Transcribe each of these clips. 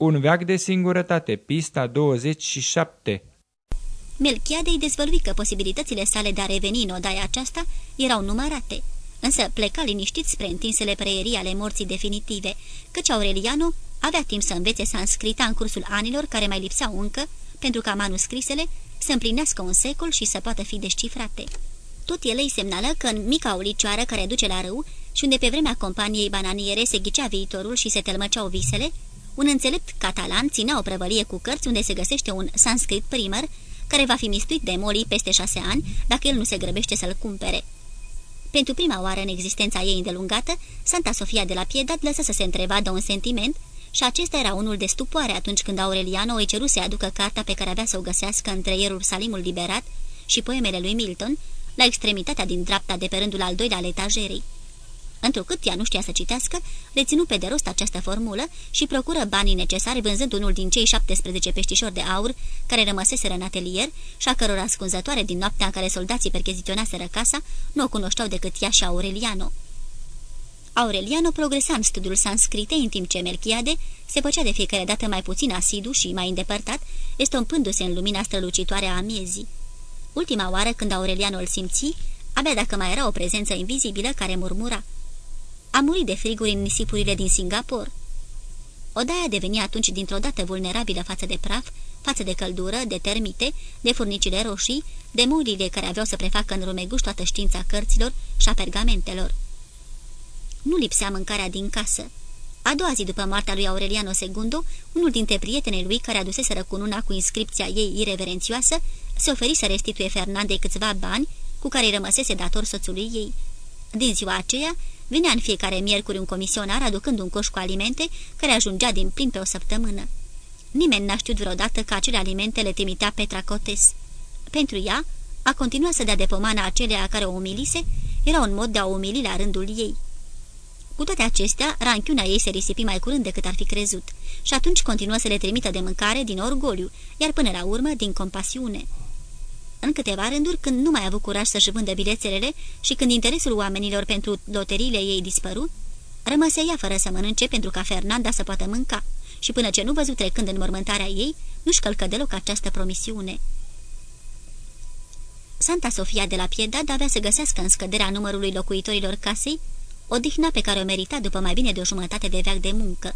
Un veac de singurătate, pista 27 Melchiade îi dezvălui că posibilitățile sale de a reveni în odaia aceasta erau numărate, însă pleca liniștit spre întinsele preierii ale morții definitive, căci Aureliano avea timp să învețe sanscrita în cursul anilor care mai lipseau încă, pentru ca manuscrisele să împlinească un secol și să poată fi descifrate. Tot ele îi semnală că în mica ulicioară care duce la râu și unde pe vremea companiei bananiere se ghicea viitorul și se tălmăceau visele, un înțelept catalan ținea o prăvălie cu cărți unde se găsește un sanscrit primer care va fi mistuit de molii peste șase ani dacă el nu se grăbește să-l cumpere. Pentru prima oară în existența ei îndelungată, Santa Sofia de la Piedad lăsă să se întrevadă un sentiment și acesta era unul de stupoare atunci când Aureliano îi ceru să aducă cartea pe care avea să o găsească între Ierusalimul liberat și poemele lui Milton, la extremitatea din dreapta de pe rândul al doilea al etajerei. Întrucât ea nu știa să citească, reținu pe de rost această formulă și procură banii necesari vânzând unul din cei 17 peștișori de aur care rămăseseră în atelier și a căror ascunzătoare din noaptea în care soldații percheziționaseră casa nu o cunoșteau decât ea și Aureliano. Aureliano progresa în studiul sanscrite în timp ce Melchiade se făcea de fiecare dată mai puțin asidu și mai îndepărtat, estompându-se în lumina strălucitoare a miezii. Ultima oară când Aureliano îl simți, abia dacă mai era o prezență invizibilă care murmura – a murit de friguri în nisipurile din Singapore. Odaia devenia atunci dintr-o dată vulnerabilă față de praf, față de căldură, de termite, de furnicile roșii, de murile care aveau să prefacă în rumeguș toată știința cărților și a pergamentelor. Nu lipsea mâncarea din casă. A doua zi după moartea lui Aureliano II, unul dintre prietenii lui care adusese răcununa cu inscripția ei ireverențioasă, se oferi să restituie Fernandei câțiva bani cu care îi rămăsese dator soțului ei. Din ziua aceea, Vinea în fiecare miercuri un comisionar aducând un coș cu alimente care ajungea din plin pe o săptămână. Nimeni n-a știut vreodată că acele alimente le trimitea Petra Cotes. Pentru ea, a continuat să dea de pomană acelea care o umilise, era un mod de a o umili la rândul ei. Cu toate acestea, ranchiuna ei se risipi mai curând decât ar fi crezut și atunci continuă să le trimită de mâncare din orgoliu, iar până la urmă din compasiune. În câteva rânduri, când nu mai a avut curaj să-și vândă bilețelele și când interesul oamenilor pentru loteriile ei dispăru, rămăse ea fără să mănânce pentru ca Fernanda să poată mânca și până ce nu văzut trecând în mormântarea ei, nu-și călcă deloc această promisiune. Santa Sofia de la Piedad avea să găsească în scăderea numărului locuitorilor casei odihna pe care o merita după mai bine de o jumătate de veac de muncă.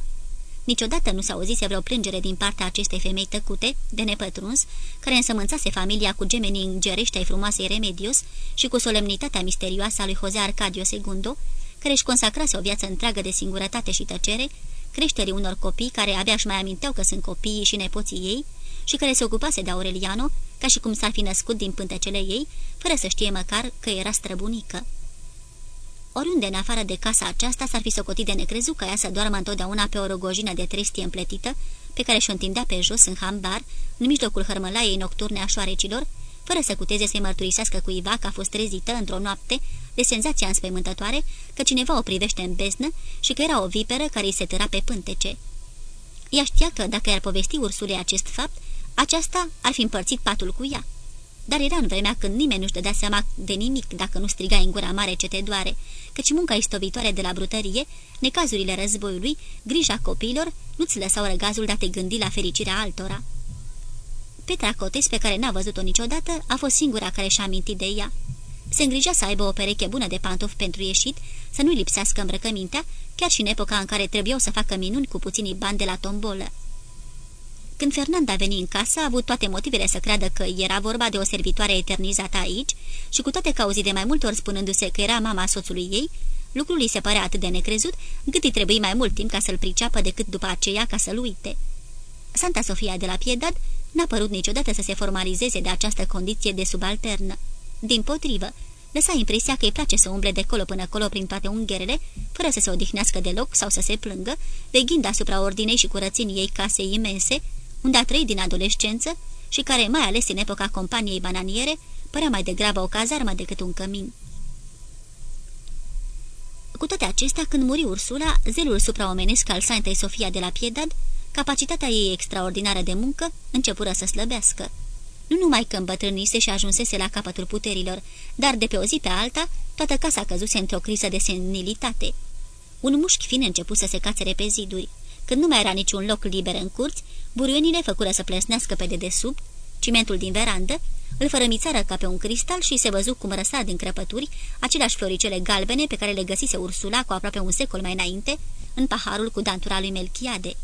Niciodată nu s-a auzise vreo plângere din partea acestei femei tăcute, de nepătruns, care însămânțase familia cu gemenii îngerești ai frumoasei Remedios și cu solemnitatea misterioasă a lui Jose Arcadio II, care își consacrase o viață întreagă de singurătate și tăcere, creșterii unor copii care abia își mai aminteau că sunt copiii și nepoții ei și care se ocupase de Aureliano, ca și cum s-ar fi născut din pântecele ei, fără să știe măcar că era străbunică. Oriunde în afară de casa aceasta s-ar fi socotit de necrezut ca ea să doarmă întotdeauna pe o rogojină de trestie împletită, pe care și-o întindea pe jos în hambar, în mijlocul hărmălaiei nocturne a șoarecilor, fără să cuteze să-i mărturisească cuiva că a fost trezită într-o noapte de senzația înspăimântătoare că cineva o privește în beznă și că era o viperă care îi se tăra pe pântece. Ea știa că, dacă i-ar povesti ursulei acest fapt, aceasta ar fi împărțit patul cu ea dar era în vremea când nimeni nu-și dădea seama de nimic dacă nu striga în gura mare ce te doare, căci munca istovitoare de la brutărie, necazurile războiului, grija copiilor, nu-ți lăsau răgazul de a te gândi la fericirea altora. Petra Cotes, pe care n-a văzut-o niciodată, a fost singura care și-a amintit de ea. Se îngrija să aibă o pereche bună de pantofi pentru ieșit, să nu-i lipsească îmbrăcămintea, chiar și în epoca în care trebuiau să facă minuni cu puținii bani de la tombolă. Când Fernanda veni în casă, a avut toate motivele să creadă că era vorba de o servitoare eternizată aici și cu toate cauze de mai multe ori spunându-se că era mama soțului ei, lucrul îi se părea atât de necrezut, încât îi trebuie mai mult timp ca să-l priceapă decât după aceea ca să-l uite. Santa Sofia de la Piedad n-a părut niciodată să se formalizeze de această condiție de subalternă. Din potrivă, lăsa impresia că îi place să umble de colo până colo prin toate ungherele, fără să se odihnească deloc sau să se plângă, veghind asupra ordinei și curățeniei ei casei imense, unde a trăit din adolescență și care, mai ales în epoca companiei bananiere, părea mai degrabă o cazarmă decât un cămin. Cu toate acestea, când muri Ursula, zelul supraomenesc al Santei Sofia de la Piedad, capacitatea ei extraordinară de muncă începură să slăbească. Nu numai că îmbătrânise și ajunsese la capătul puterilor, dar de pe o zi pe alta, toată casa căzuse într-o criză de senilitate. Un mușchi fin început să se cațere pe ziduri Când nu mai era niciun loc liber în curți, buruienile făcură să plesnească pe dedesubt, cimentul din verandă, îl fărămițară ca pe un cristal și se văzu cum răsa din crăpături aceleași floricele galbene pe care le găsise Ursula cu aproape un secol mai înainte în paharul cu dantura lui Melchiade.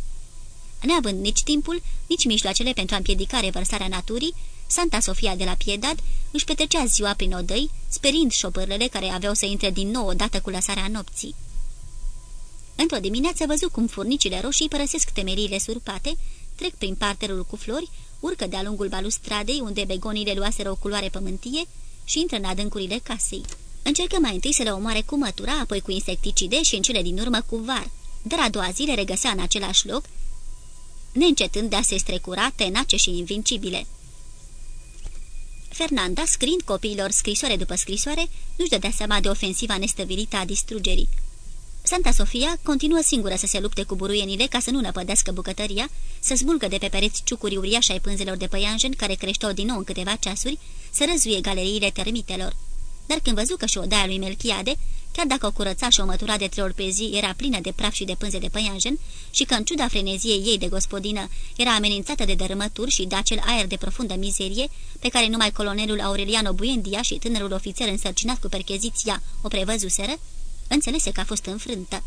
Neavând nici timpul, nici mijloacele pentru a împiedica revărsarea naturii, Santa Sofia de la Piedad își petrecea ziua prin odăi, sperind șopârlele care aveau să intre din nou odată cu lăsarea nopții. Într-o dimineață văzu cum furnicile roșii părăsesc temeriile surpate, trec prin parterul cu flori, urcă de-a lungul balustradei, unde begonile luaseră o culoare pământie, și intră în adâncurile casei. Încercă mai întâi să le omoare cu mătura, apoi cu insecticide și în cele din urmă cu var, dar a doua zi le regăsea în același loc, neîncetând de a se strecura, tenace și invincibile. Fernanda, scriind copiilor scrisoare după scrisoare, nu-și dădea seama de ofensiva nestăvilită a distrugerii. Santa Sofia continuă singură să se lupte cu buruienile ca să nu năpădească bucătăria, să smulgă de pe pereți ciucuri uriașe ai pânzelor de păianjen care creșteau din nou în câteva ceasuri, să răzuie galeriile termitelor. Dar când văzu că și odaia lui Melchiade, chiar dacă o curăța și o mătura de trei ori pe zi era plină de praf și de pânze de păianjen și că în ciuda freneziei ei de gospodină era amenințată de dărâmături și de acel aer de profundă mizerie pe care numai colonelul Aureliano Buendia și tânărul ofițer însărcinat cu percheziția o prevăzuseră, înțelese că a fost înfrântă.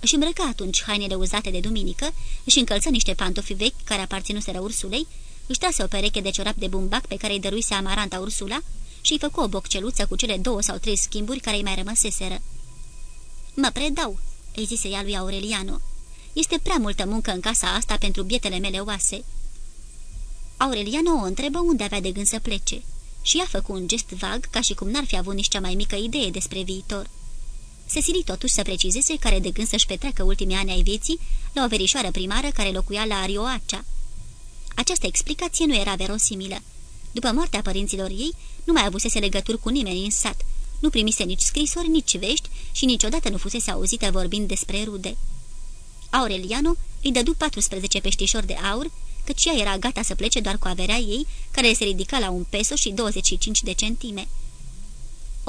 Își îmbrăca atunci hainele uzate de duminică, își încălță niște pantofi vechi care aparținuseră Ursulei, își trase o pereche de ciorap de bumbac pe care îi dăruise amaranta Ursula și îi făcu o bocceluță cu cele două sau trei schimburi care îi mai rămăseseră. Mă predau," îi zise ea lui Aureliano. Este prea multă muncă în casa asta pentru bietele mele oase." Aureliano o întrebă unde avea de gând să plece și ea făcu un gest vag, ca și cum n-ar fi avut nici cea mai mică idee despre viitor se sili totuși să precizeze care de gând să-și petreacă ultimii ani ai vieții la o verișoară primară care locuia la Arioacea. Această explicație nu era verosimilă. După moartea părinților ei, nu mai avusese legături cu nimeni în sat. Nu primise nici scrisori, nici vești și niciodată nu fusese auzită vorbind despre rude. Aureliano îi dădu 14 peștișori de aur, căci ea era gata să plece doar cu averea ei, care se ridica la un peso și 25 de centime.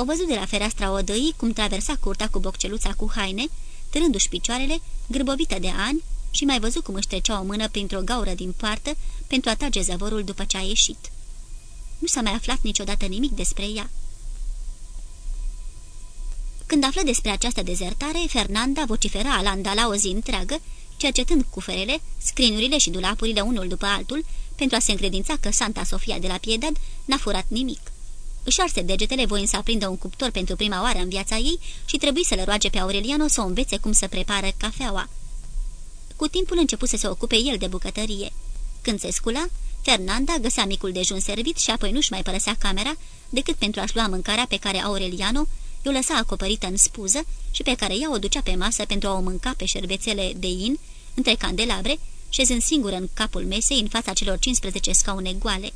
O văzut de la fereastra odăii cum traversa curtea cu bocceluța cu haine, târându-și picioarele, grăbovită de ani, și mai văzut cum își trecea o mână printr-o gaură din poartă pentru a trage zăvorul după ce a ieșit. Nu s-a mai aflat niciodată nimic despre ea. Când află despre această dezertare, Fernanda vocifera alandala o zi întreagă, cercetând cuferele, scrinurile și dulapurile unul după altul, pentru a se încredința că Santa Sofia de la Piedad n-a furat nimic. Își arse degetele voind să aprindă un cuptor pentru prima oară în viața ei și trebuie să le roage pe Aureliano să o învețe cum să prepară cafeaua. Cu timpul început să se ocupe el de bucătărie. Când se scula, Fernanda găsea micul dejun servit și apoi nu-și mai părăsea camera decât pentru a-și lua mâncarea pe care Aureliano o lăsa acoperită în spuză și pe care ea o ducea pe masă pentru a o mânca pe șervețele de in, între candelabre, șezând singură în capul mesei în fața celor 15 scaune goale.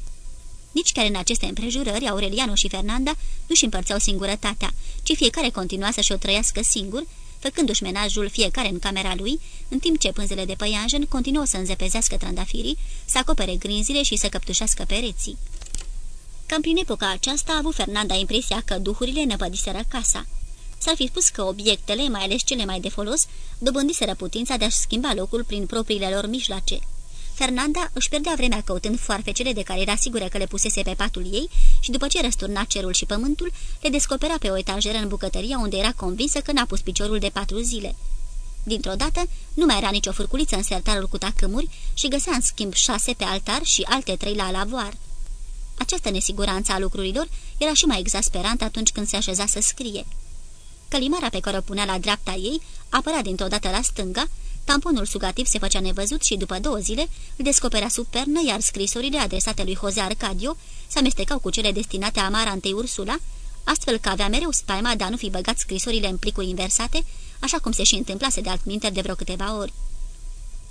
Nici chiar în aceste împrejurări, Aureliano și Fernanda nu-și împărțeau singurătatea, ci fiecare continua să-și o trăiască singur, făcându-și menajul fiecare în camera lui, în timp ce pânzele de păianjen continuă să înzepezească trandafirii, să acopere grinzile și să căptușească pereții. Cam prin epoca aceasta a avut Fernanda impresia că duhurile năpădiseră casa. S-ar fi spus că obiectele, mai ales cele mai de folos, dobândiseră putința de a-și schimba locul prin propriile lor mijloace. Fernanda își pierdea vremea căutând foarfecele de care era sigură că le pusese pe patul ei și după ce răsturna cerul și pământul, le descopera pe o etajeră în bucătăria unde era convinsă că n-a pus piciorul de patru zile. Dintr-o dată, nu mai era nicio furculiță în sertarul cu tacâmuri și găsea în schimb șase pe altar și alte trei la lavoar. Această nesiguranță a lucrurilor era și mai exasperantă atunci când se așeza să scrie. Călimara pe care o punea la dreapta ei apărea dintr-o dată la stânga Tamponul sugativ se făcea nevăzut și după două zile îl descoperea sub pernă, iar scrisorile adresate lui Jose Arcadio se amestecau cu cele destinate Amarantei Ursula, astfel că avea mereu spaima de a nu fi băgat scrisorile în plicuri inversate, așa cum se și întâmplase de altminte de vreo câteva ori.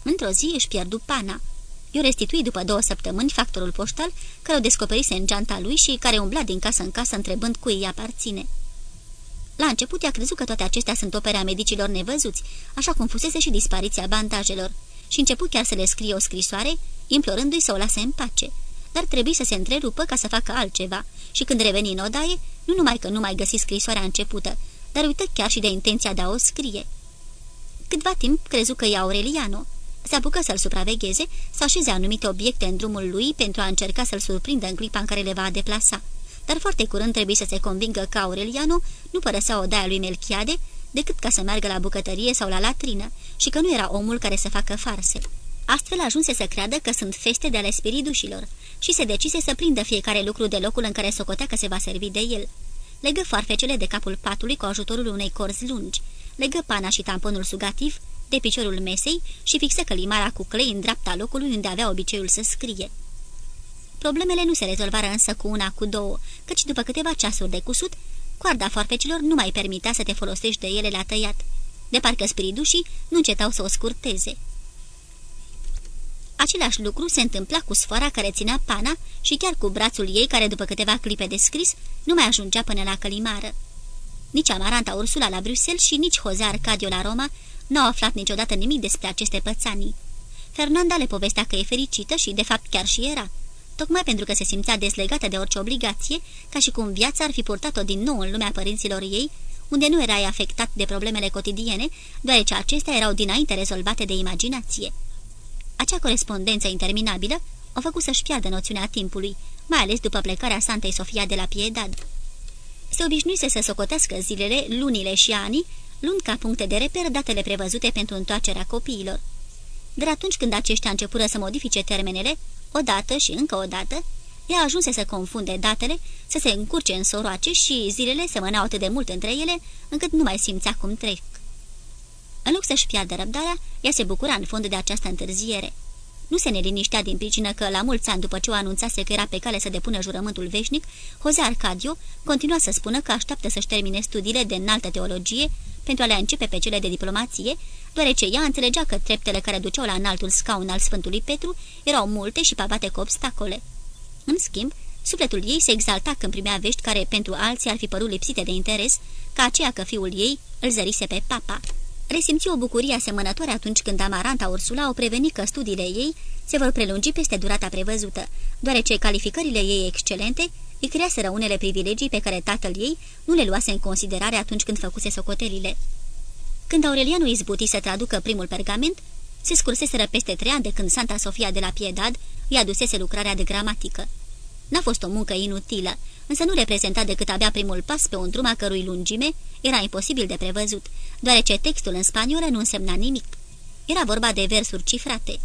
Într-o zi își pierdu pana. Eu restitui după două săptămâni factorul poștal, care o descoperise în geanta lui și care umbla din casă în casă întrebând cui îi aparține. La început i-a crezut că toate acestea sunt opere a medicilor nevăzuți, așa cum fusese și dispariția bandajelor, și început chiar să le scrie o scrisoare, implorându-i să o lase în pace. Dar trebuie să se întrerupă ca să facă altceva și când reveni în odaie, nu numai că nu mai găsi scrisoarea începută, dar uită chiar și de intenția de a o scrie. Câtva timp crezu că e Aureliano. Se apucă să-l supravegheze, să așeze anumite obiecte în drumul lui pentru a încerca să-l surprindă în clipa în care le va deplasa. Dar foarte curând trebuie să se convingă că Aureliano nu părăsea odaia lui Melchiade decât ca să meargă la bucătărie sau la latrină și că nu era omul care să facă farse. Astfel ajunse să creadă că sunt feste de ale spiridușilor și se decise să prindă fiecare lucru de locul în care socotea că se va servi de el. Legă farfecele de capul patului cu ajutorul unei corzi lungi, legă pana și tamponul sugativ de piciorul mesei și fixă călimara cu clei în dreapta locului unde avea obiceiul să scrie. Problemele nu se rezolvară însă cu una, cu două, căci după câteva ceasuri de cusut, coarda farfecilor nu mai permitea să te folosești de ele la tăiat, de parcă spiridușii nu încetau să o scurteze. Același lucru se întâmpla cu sfoara care ținea pana și chiar cu brațul ei care, după câteva clipe de scris, nu mai ajungea până la călimară. Nici Amaranta Ursula la Bruxelles și nici Jose Arcadio la Roma n-au aflat niciodată nimic despre aceste pățanii. Fernanda le povestea că e fericită și, de fapt, chiar și era. Tocmai pentru că se simțea deslegată de orice obligație, ca și cum viața ar fi purtat-o din nou în lumea părinților ei, unde nu erai afectat de problemele cotidiene, deoarece acestea erau dinainte rezolvate de imaginație. Acea corespondență interminabilă o făcut să-și piardă noțiunea timpului, mai ales după plecarea Santei Sofia de la Piedad. Se obișnuise să socotească zilele, lunile și anii, luând ca puncte de reper datele prevăzute pentru întoarcerea copiilor. Dar atunci când aceștia începură să modifice termenele, odată și încă o dată, ea ajunse să confunde datele, să se încurce în soroace și zilele semănau atât de mult între ele, încât nu mai simțea cum trec. În loc să-și piardă răbdarea, ea se bucura în fond de această întârziere. Nu se neliniștea din pricină că, la mulți ani după ce o anunțase că era pe cale să depună jurământul veșnic, Jose Arcadio continua să spună că așteaptă să-și termine studiile de înaltă teologie pentru a le începe pe cele de diplomație, deoarece ea înțelegea că treptele care duceau la înaltul scaun al Sfântului Petru erau multe și pavate cu obstacole. În schimb, sufletul ei se exalta când primea vești care pentru alții ar fi părut lipsite de interes, ca aceea că fiul ei îl zărise pe papa resimți o bucurie asemănătoare atunci când Amaranta Ursula o preveni că studiile ei se vor prelungi peste durata prevăzută, deoarece calificările ei excelente îi creaseră unele privilegii pe care tatăl ei nu le luase în considerare atunci când făcuse socotelile. Când Aurelianu izbuti să traducă primul pergament, se scurseseră peste trei ani de când Santa Sofia de la Piedad îi adusese lucrarea de gramatică. N-a fost o muncă inutilă, însă nu reprezenta decât abia primul pas pe un drum a cărui lungime era imposibil de prevăzut, deoarece textul în spaniolă nu însemna nimic. Era vorba de versuri cifrate.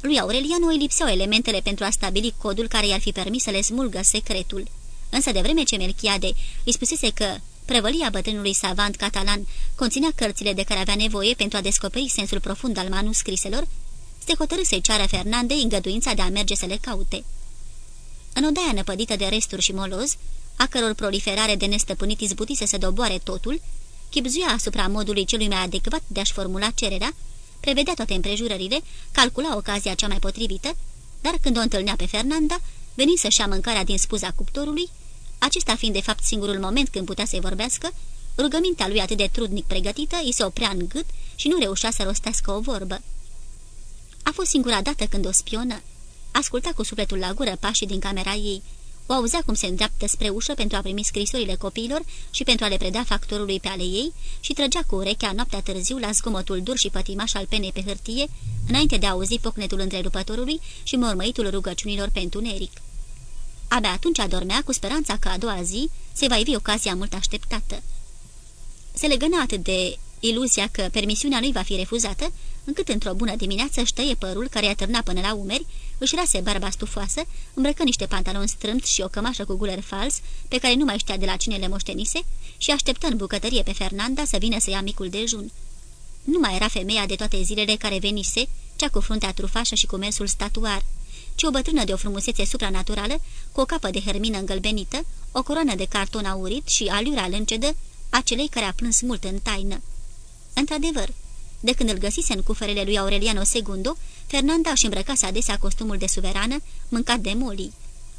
Lui Aureliano îi lipseau elementele pentru a stabili codul care i-ar fi permis să le smulgă secretul. Însă de vreme ce Melchiade îi spusese că prăvălia bătrânului savant catalan conținea cărțile de care avea nevoie pentru a descoperi sensul profund al manuscriselor, se hotărâ să-i ceară Fernandei îngăduința de a merge să le caute. În odaia năpădită de resturi și moloz, a căror proliferare de nestăpânit izbutise să doboare totul, chipzuia asupra modului celui mai adecvat de a-și formula cererea, prevedea toate împrejurările, calcula ocazia cea mai potrivită, dar când o întâlnea pe Fernanda, veni să-și ia mâncarea din spuza cuptorului, acesta fiind de fapt singurul moment când putea să-i vorbească, rugămintea lui atât de trudnic pregătită îi se oprea în gât și nu reușea să rostească o vorbă. A fost singura dată când o spionă. Asculta cu sufletul la gură pașii din camera ei. O auzea cum se îndreaptă spre ușă pentru a primi scrisorile copiilor și pentru a le preda factorului pe ale ei și trăgea cu urechea noaptea târziu la zgomotul dur și pătimaș al penei pe hârtie, înainte de a auzi pocnetul întrerupătorului și mormăitul rugăciunilor pentru neric. Abia atunci adormea cu speranța că a doua zi se va ivi ocazia mult așteptată. Se legăna atât de iluzia că permisiunea lui va fi refuzată, încât într-o bună dimineață își tăie părul care i-a târnat până la umeri, își rase barba stufoasă, îmbrăcă niște pantaloni strâmți și o cămașă cu guler fals, pe care nu mai știa de la cine le moștenise, și așteptă în bucătărie pe Fernanda să vină să ia micul dejun. Nu mai era femeia de toate zilele care venise, cea cu fruntea trufașă și cu mersul statuar, ci o bătrână de o frumusețe supranaturală, cu o capă de hermină îngălbenită, o coroană de carton aurit și aliura lâncedă a celei care a plâns mult în taină. Într-adevăr, de când îl găsise în cuferele lui Aureliano II, Fernanda își îmbrăcase adesea costumul de suverană, mâncat de moli.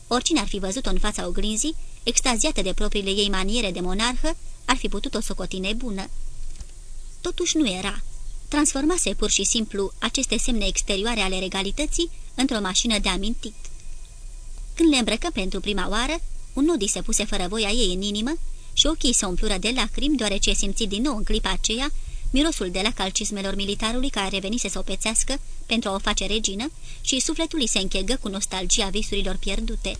Oricine ar fi văzut-o în fața oglinzii, extaziată de propriile ei maniere de monarhă, ar fi putut-o socoti bună. Totuși nu era. Transformase pur și simplu aceste semne exterioare ale regalității într-o mașină de amintit. Când le îmbrăcă pentru prima oară, un nodi se puse fără voia ei în inimă și ochii se umplură de lacrimi, deoarece simți din nou în clipa aceea mirosul de la calcismelor militarului care revenise să o pețească pentru a o face regină și sufletul îi se închegă cu nostalgia visurilor pierdute.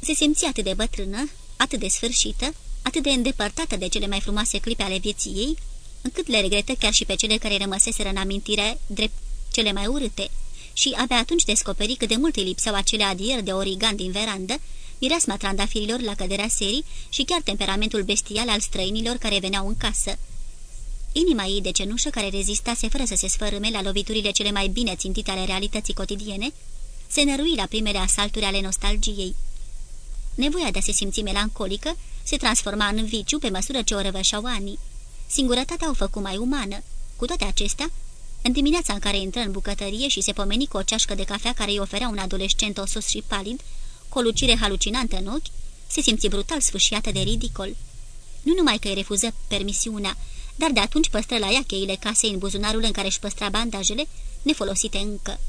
Se simțea atât de bătrână, atât de sfârșită, atât de îndepărtată de cele mai frumoase clipe ale vieții ei, încât le regretă chiar și pe cele care rămăseseră în amintire drept cele mai urâte și avea atunci descoperit cât de mult îi lipseau acele adieri de origan din verandă, mireasma trandafirilor la căderea serii și chiar temperamentul bestial al străinilor care veneau în casă. Inima ei de cenușă, care rezistase fără să se sfărâme la loviturile cele mai bine țintite ale realității cotidiene, se nărui la primele asalturi ale nostalgiei. Nevoia de a se simți melancolică se transforma în viciu pe măsură ce o răvășau anii. Singurătatea o făcu mai umană. Cu toate acestea, în dimineața în care intră în bucătărie și se pomeni cu o ceașcă de cafea care îi oferea un adolescent osos și palid, cu o lucire halucinantă în ochi, se simți brutal sfâșiată de ridicol. Nu numai că îi refuză permisiunea, dar de atunci păstră la ea cheile casei în buzunarul în care își păstra bandajele, nefolosite încă.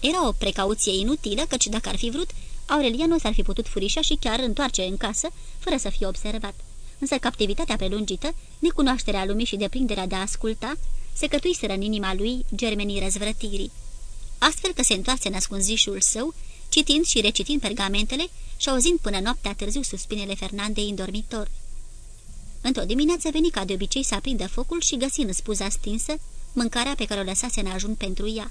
Era o precauție inutilă, căci dacă ar fi vrut, Aureliano s-ar fi putut furișa și chiar întoarce în casă, fără să fie observat. Însă captivitatea prelungită, necunoașterea lumii și deprinderea de a asculta, se cătuiseră în inima lui germenii răzvrătirii. Astfel că se întoarse în ascunzișul său, citind și recitind pergamentele și auzind până noaptea târziu suspinele Fernandei în dormitor. Într-o dimineață veni ca de obicei să aprindă focul și găsi în spuza stinsă mâncarea pe care o lăsase în ajun pentru ea.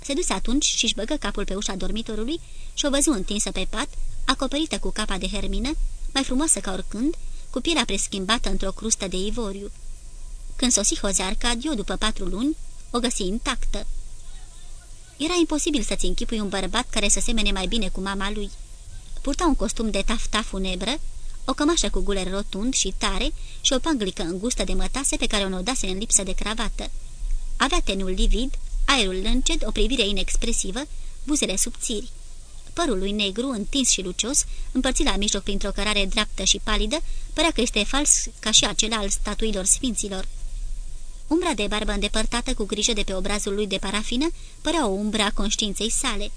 Se duse atunci și-și băgă capul pe ușa dormitorului și o văzu întinsă pe pat, acoperită cu capa de hermină, mai frumoasă ca oricând, cu pielea preschimbată într-o crustă de ivoriu. Când sosi Jose Arcadio, după patru luni, o găsi intactă. Era imposibil să-ți închipui un bărbat care să semene mai bine cu mama lui. Purta un costum de tafta funebră, o cămașă cu guler rotund și tare și o panglică îngustă de mătase pe care o nodase în lipsă de cravată. Avea tenul livid, aerul lânced, o privire inexpresivă, buzele subțiri. Părul lui negru, întins și lucios, împărțit la mijloc printr-o cărare dreaptă și palidă, părea că este fals ca și acela al statuilor sfinților. Umbra de barbă îndepărtată cu grijă de pe obrazul lui de parafină părea o umbra a conștiinței sale.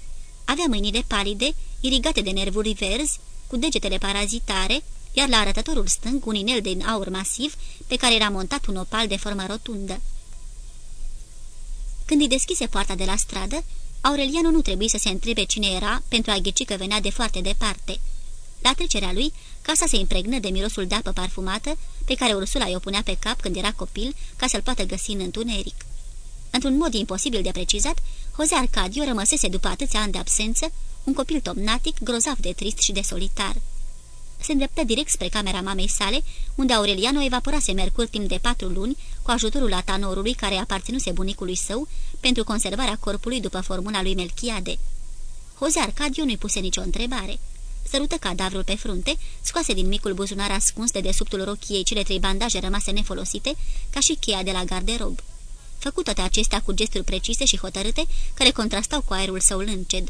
Avea mâinile palide, irigate de nervuri verzi, cu degetele parazitare, iar la arătătorul stâng un inel din aur masiv pe care era montat un opal de formă rotundă. Când îi deschise poarta de la stradă, Aureliano nu trebuie să se întrebe cine era pentru a ghici că venea de foarte departe. La trecerea lui, casa se impregnă de mirosul de apă parfumată pe care Ursula i-o punea pe cap când era copil ca să-l poată găsi în întuneric. Într-un mod imposibil de precizat, Jose Arcadio rămăsese după atâția ani de absență un copil tomnatic, grozav de trist și de solitar. Se îndreptă direct spre camera mamei sale, unde Aureliano evaporase mercur timp de patru luni cu ajutorul atanorului care aparținuse bunicului său pentru conservarea corpului după formula lui Melchiade. Jose Arcadio nu-i puse nicio întrebare sărută cadavrul pe frunte, scoase din micul buzunar ascuns de desubtul rochiei cele trei bandaje rămase nefolosite, ca și cheia de la garderob. Făcut toate acestea cu gesturi precise și hotărâte, care contrastau cu aerul său lânced.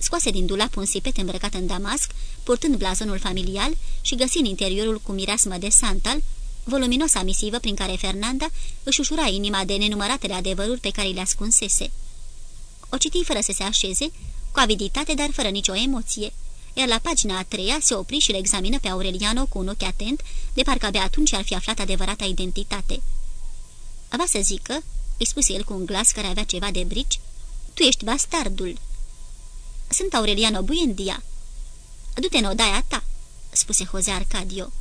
Scoase din dulap un sipet îmbrăcat în damasc, purtând blazonul familial și găsi în interiorul cu mireasmă de santal, voluminoasa misivă prin care Fernanda își ușura inima de nenumăratele adevăruri pe care le ascunsese. O citi fără să se așeze, cu aviditate, dar fără nicio emoție iar la pagina a treia se opri și le examină pe Aureliano cu un ochi atent, de parcă abia atunci ar fi aflat adevărata identitate. Va să zică, îi spuse el cu un glas care avea ceva de brici, tu ești bastardul. Sunt Aureliano Buendia. Du-te în odaia ta, spuse Jose Arcadio.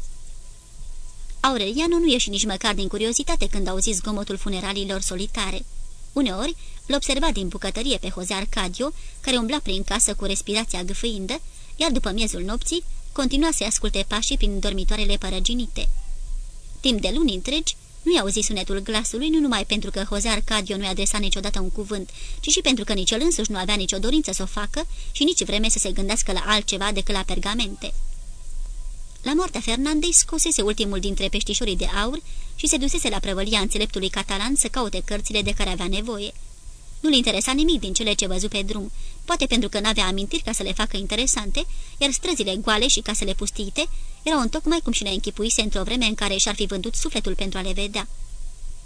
Aureliano nu ieși nici măcar din curiozitate când auzi zgomotul funeraliilor solitare. Uneori, l observa din bucătărie pe Jose Arcadio, care umbla prin casă cu respirația gâfâindă, iar după miezul nopții continua să asculte pașii prin dormitoarele părăginite. Timp de luni întregi, nu-i auzi sunetul glasului, nu numai pentru că Jose Arcadio nu-i adresa niciodată un cuvânt, ci și pentru că nici el însuși nu avea nicio dorință să o facă și nici vreme să se gândească la altceva decât la pergamente. La moartea Fernandei scosese ultimul dintre peștișorii de aur și se dusese la prăvălia înțeleptului catalan să caute cărțile de care avea nevoie. Nu-l interesa nimic din cele ce văzu pe drum, poate pentru că n-avea amintiri ca să le facă interesante, iar străzile goale și casele pustite erau întocmai cum și le închipuise într-o vreme în care și-ar fi vândut sufletul pentru a le vedea.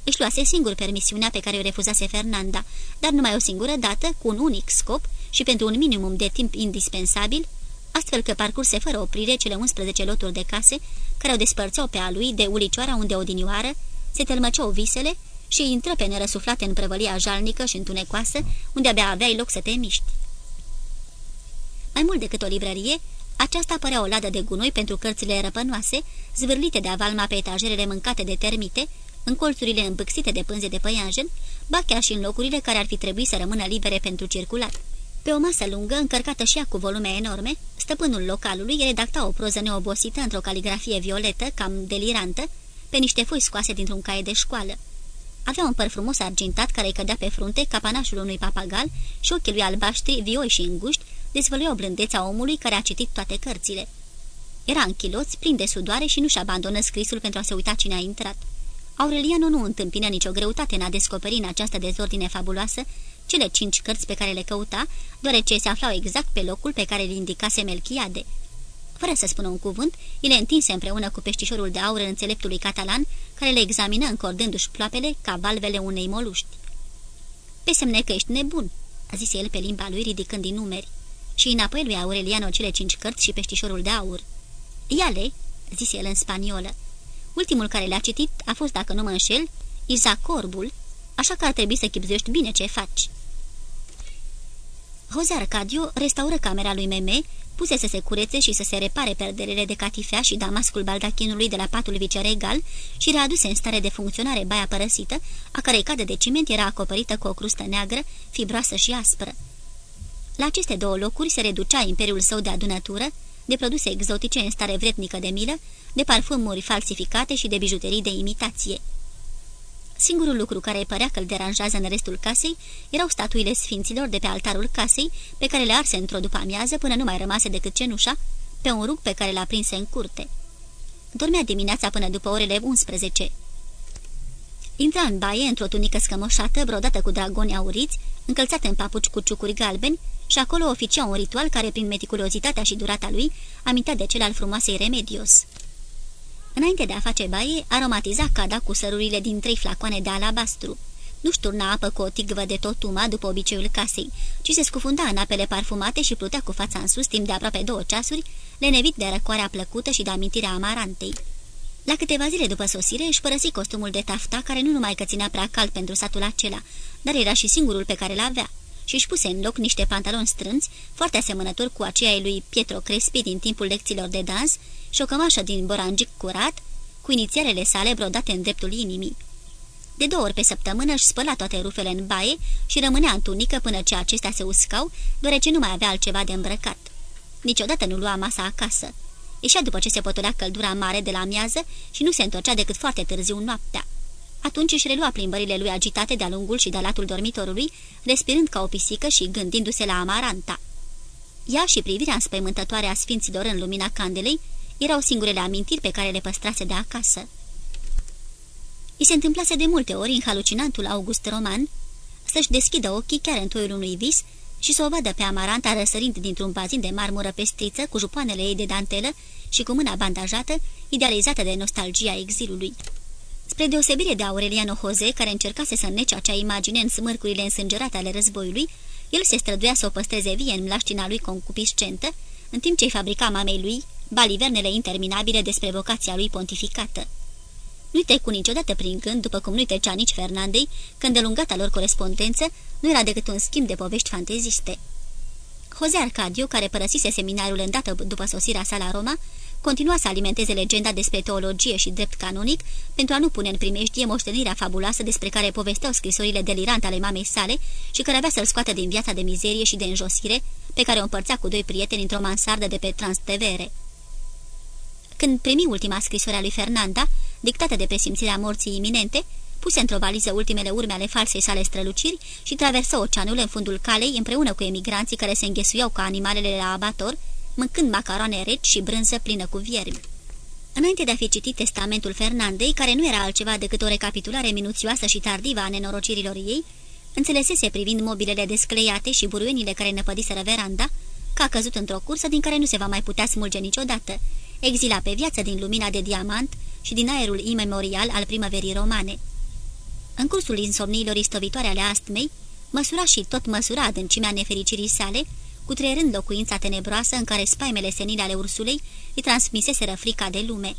Își luase singur permisiunea pe care o refuzase Fernanda, dar numai o singură dată, cu un unic scop și pentru un minimum de timp indispensabil, astfel că parcurse fără oprire cele 11 loturi de case care o despărțeau pe a lui de ulicioara unde odinioară se tălmăceau visele și intră pe nerăsuflate în prăvălia jalnică și întunecoasă, unde abia aveai loc să te miști. Mai mult decât o librărie, aceasta părea o ladă de gunoi pentru cărțile răpănoase, zvârlite de avalma pe etajerele mâncate de termite, în colțurile îmbâxite de pânze de păianjen, ba chiar și în locurile care ar fi trebuit să rămână libere pentru circulat. Pe o masă lungă, încărcată și ea cu volume enorme, stăpânul localului redacta o proză neobosită într-o caligrafie violetă, cam delirantă, pe niște foi scoase dintr-un caie de școală. Avea un păr frumos argintat care îi cădea pe frunte ca panașul unui papagal și ochii lui albaștri, vioi și înguști, dezvăluiau blândeța omului care a citit toate cărțile. Era închiloț, plin de sudoare și nu-și abandonă scrisul pentru a se uita cine a intrat. Aureliano nu întâmpină nicio greutate în a descoperi în această dezordine fabuloasă cele cinci cărți pe care le căuta, deoarece se aflau exact pe locul pe care îl indicase Melchiade. Fără să spună un cuvânt, îi le întinse împreună cu peștișorul de aur înțeleptului catalan, care le examină încordându-și ploapele ca valvele unei moluști. Pe semne că ești nebun," a zis el pe limba lui ridicând din numeri. Și înapoi lui Aureliano cele cinci cărți și peștișorul de aur. Ia-le," zise el în spaniolă. Ultimul care le-a citit a fost, dacă nu mă înșel, Isaac Corbul, așa că ar trebui să chipzuiești bine ce faci." Jose Arcadio restaură camera lui Meme, puse să se curețe și să se repare perderele de catifea și damascul baldachinului de la patul viceregal și readuse în stare de funcționare baia părăsită, a cărei cadă de ciment era acoperită cu o crustă neagră, fibroasă și aspră. La aceste două locuri se reducea imperiul său de adunătură, de produse exotice în stare vretnică de milă, de parfumuri falsificate și de bijuterii de imitație. Singurul lucru care îi părea că îl deranjează în restul casei erau statuile sfinților de pe altarul casei, pe care le arse într-o după amiază până nu mai rămase decât cenușa, pe un rug pe care l-a prins în curte. Dormea dimineața până după orele 11. Intra în baie într-o tunică scămoșată, brodată cu dragoni auriți, încălțată în papuci cu ciucuri galbeni, și acolo oficia un ritual care, prin meticulozitatea și durata lui, amintea de cel al frumoasei Remedios. Înainte de a face baie, aromatiza cada cu sărurile din trei flacoane de alabastru. Nu-și turna apă cu o tigvă de totuma după obiceiul casei, ci se scufunda în apele parfumate și plutea cu fața în sus timp de aproape două ceasuri, lenevit de răcoarea plăcută și de amintirea amarantei. La câteva zile după sosire își părăsi costumul de tafta, care nu numai că ținea prea cald pentru satul acela, dar era și singurul pe care l-avea, și își puse în loc niște pantaloni strânți, foarte asemănători cu aceia lui Pietro Crespi din timpul lecțiilor de dans și o cămașă din borangic curat, cu inițialele sale brodate în dreptul inimii. De două ori pe săptămână își spăla toate rufele în baie și rămânea în tunică până ce acestea se uscau, deoarece nu mai avea altceva de îmbrăcat. Niciodată nu lua masa acasă. Ieșea după ce se potolea căldura mare de la miază și nu se întorcea decât foarte târziu noaptea. Atunci își relua plimbările lui agitate de-a lungul și de-a latul dormitorului, respirând ca o pisică și gândindu-se la Amaranta. Ea și privirea înspăimântătoare a sfinților în lumina candelei erau singurele amintiri pe care le păstrase de acasă. I se întâmplase de multe ori în halucinantul August Roman să-și deschidă ochii chiar în toiul unui vis și să o vadă pe Amaranta răsărind dintr-un bazin de marmură pestriță cu jupoanele ei de dantelă și cu mâna bandajată, idealizată de nostalgia exilului. Spre deosebire de Aureliano Jose, care încercase să înnece acea imagine în smârcurile însângerate ale războiului, el se străduia să o păstreze vie în mlaștina lui concupiscentă, în timp ce îi fabrica mamei lui balivernele interminabile despre vocația lui pontificată. Nu-i trecu niciodată prin gând, după cum nu-i trecea nici Fernandei, când delungata lor corespondență nu era decât un schimb de povești fanteziste. Jose Arcadio, care părăsise seminarul îndată după sosirea sa la Roma, continua să alimenteze legenda despre teologie și drept canonic pentru a nu pune în primejdie moștenirea fabuloasă despre care povesteau scrisorile delirante ale mamei sale și care avea să-l scoată din viața de mizerie și de înjosire pe care o împărțea cu doi prieteni într-o mansardă de pe Transtevere. Când primi ultima scrisoare a lui Fernanda, dictată de presimțirea morții iminente, puse într-o valiză ultimele urme ale falsei sale străluciri și traversă oceanul în fundul calei împreună cu emigranții care se înghesuiau ca animalele la abator, mâncând macaroane reci și brânză plină cu viermi. Înainte de a fi citit testamentul Fernandei, care nu era altceva decât o recapitulare minuțioasă și tardivă a nenorocirilor ei, înțelesese privind mobilele descleiate și buruienile care năpădiseră veranda, că a căzut într-o cursă din care nu se va mai putea smulge niciodată, exila pe viață din lumina de diamant și din aerul imemorial al primăverii romane. În cursul insomniilor istovitoare ale astmei, măsura și tot măsura adâncimea nefericirii sale, cutreierând locuința tenebroasă în care spaimele senile ale ursulei îi transmiseseră frica de lume.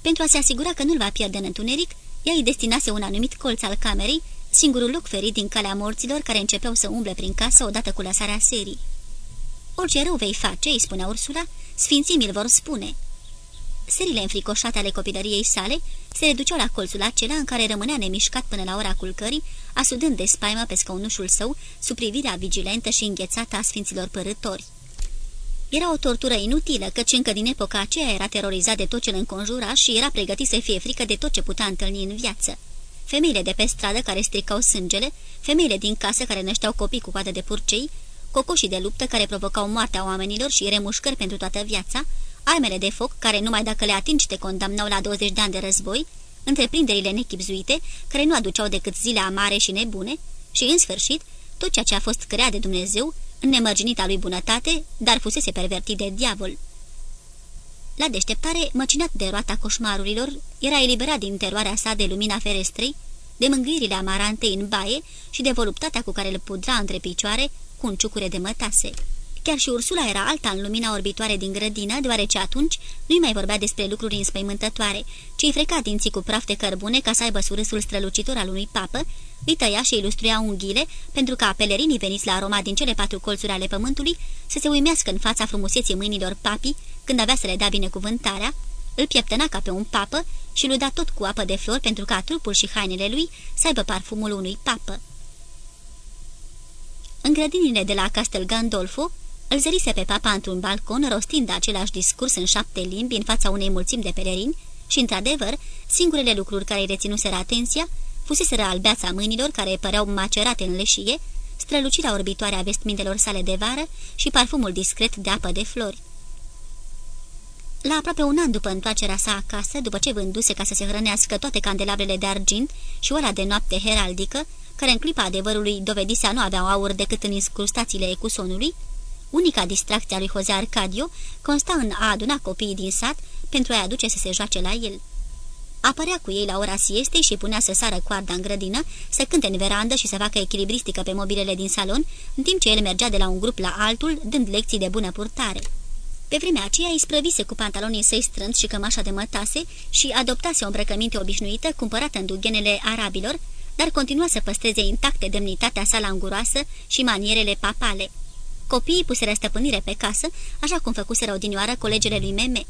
Pentru a se asigura că nu-l va pierde în întuneric, ea îi destinase un anumit colț al camerei, singurul loc ferit din calea morților care începeau să umble prin casă odată cu lăsarea serii. Orice rău vei face, îi spunea Ursula, sfinții mi-l vor spune. Serile înfricoșate ale copilăriei sale se reduceau la colțul acela în care rămânea nemișcat până la ora culcării, asudând de spaimă pe scăunușul său sub privirea vigilentă și înghețată a sfinților părători. Era o tortură inutilă, căci încă din epoca aceea era terorizat de tot ce îl înconjura și era pregătit să fie frică de tot ce putea întâlni în viață. Femeile de pe stradă care stricau sângele, femeile din casă care nășteau copii cu coadă de purcei, cocoșii de luptă care provocau moartea oamenilor și remușcări pentru toată viața, armele de foc care numai dacă le atingi te condamnau la 20 de ani de război, întreprinderile nechipzuite care nu aduceau decât zile amare și nebune și, în sfârșit, tot ceea ce a fost creat de Dumnezeu, în nemărginita lui bunătate, dar fusese pervertit de diavol. La deșteptare, măcinat de roata coșmarurilor, era eliberat din teroarea sa de lumina ferestrei, de mângâirile amarantei în baie și de voluptatea cu care îl pudra între picioare cu un ciucure de mătase. Chiar și Ursula era alta în lumina orbitoare din grădină, deoarece atunci nu-i mai vorbea despre lucruri înspăimântătoare, ci îi freca dinții cu praf de cărbune ca să aibă surâsul strălucitor al unui papă, îi tăia și ilustruia unghiile, pentru ca pelerinii veniți la Roma din cele patru colțuri ale pământului să se uimească în fața frumuseții mâinilor papii când avea să le dea binecuvântarea, îl pieptăna ca pe un papă și îl da tot cu apă de flori pentru ca trupul și hainele lui să aibă parfumul unui papă. În grădinile de la Castel Gandolfo, îl zărise pe papa într-un balcon, rostind același discurs în șapte limbi în fața unei mulțimi de pelerini și, într-adevăr, singurele lucruri care îi reținuseră atenția fuseseră albeața mâinilor care păreau macerate în leșie, strălucirea orbitoare a vestmintelor sale de vară și parfumul discret de apă de flori. La aproape un an după întoarcerea sa acasă, după ce vânduse ca să se hrănească toate candelabrele de argint și ora de noapte heraldică, care în clipa adevărului dovedise a nu avea aur decât în incrustațiile ecusonului, unica distracție a lui Jose Arcadio consta în a aduna copiii din sat pentru a-i aduce să se joace la el. Apărea cu ei la ora siestei și punea să sară coarda în grădină, să cânte în verandă și să facă echilibristică pe mobilele din salon, în timp ce el mergea de la un grup la altul, dând lecții de bună purtare. Pe vremea aceea îi sprăvise cu pantalonii săi strâns și cămașa de mătase și adoptase o îmbrăcăminte obișnuită cumpărată în dughenele arabilor, dar continua să păstreze intacte demnitatea sa languroasă și manierele papale. Copiii puseră stăpânire pe casă, așa cum făcuseră odinioară colegele lui Meme.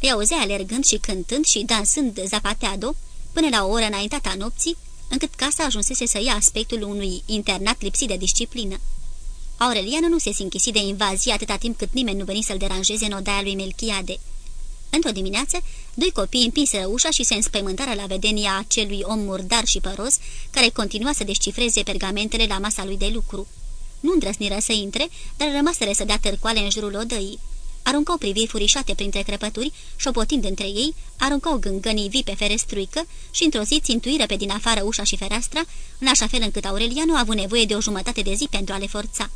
Îi auzea alergând și cântând și dansând zapateado până la o oră înaintată a nopții, încât casa ajunsese să ia aspectul unui internat lipsit de disciplină. Aurelian nu se sinchisi de invazie atâta timp cât nimeni nu veni să-l deranjeze în odaia lui Melchiade. Într-o dimineață, doi copii împinseră ușa și se înspăimântară la vedenia acelui om murdar și păros, care continua să descifreze pergamentele la masa lui de lucru. Nu îndrăsniră să intre, dar rămaseră să dea târcoale în jurul odăii. Aruncau priviri furișate printre crăpături, șopotind între ei, aruncau gângănii vii pe ferestruică și într-o zi țintuiră pe din afară ușa și fereastra, în așa fel încât Aurelianu a avut nevoie de o jumătate de zi pentru a le forța.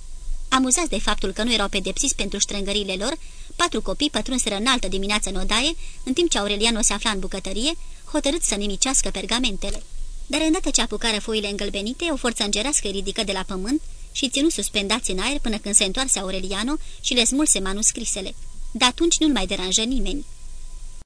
Amuzați de faptul că nu erau pedepsiți pentru strângările lor, patru copii pătrunseră în altă dimineață în odaie, în timp ce Aureliano se afla în bucătărie, hotărât să nimicească pergamentele. Dar îndată ce apucară foile îngălbenite, o forță îngerească îi ridică de la pământ și ținu suspendați în aer până când se întoarse Aureliano și le smulse manuscrisele. De atunci nu-l mai deranjă nimeni.